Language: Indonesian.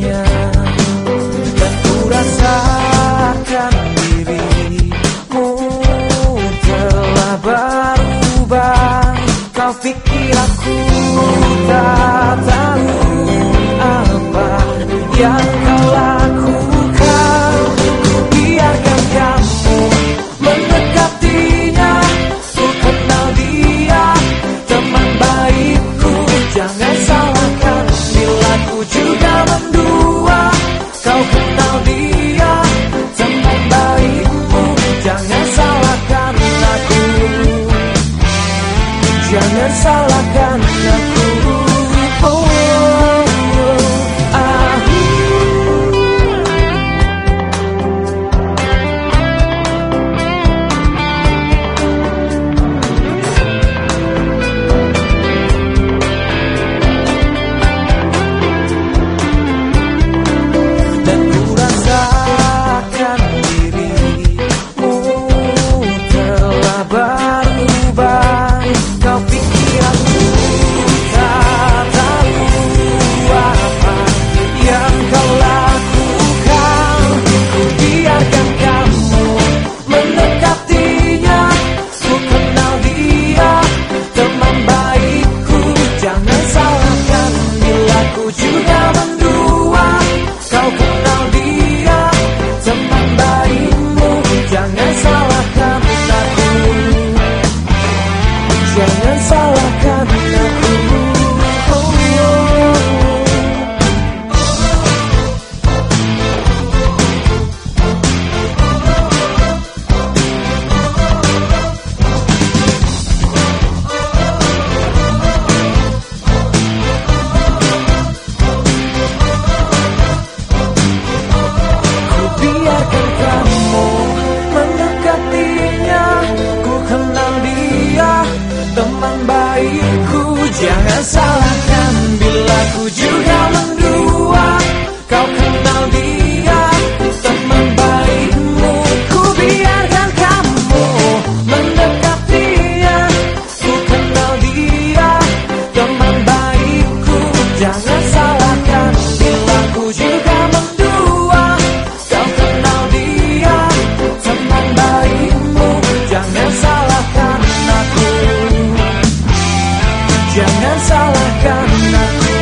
indahnya Dan ku rasakan dirimu telah berubah. Kau pikir aku tak tahu apa yang Jangan salahkan aku. Jangan salahkan baikku. Jangan salahkan bila ku Jangan salahkan aku.